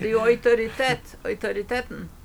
Det er jo autoritet, autoriteten.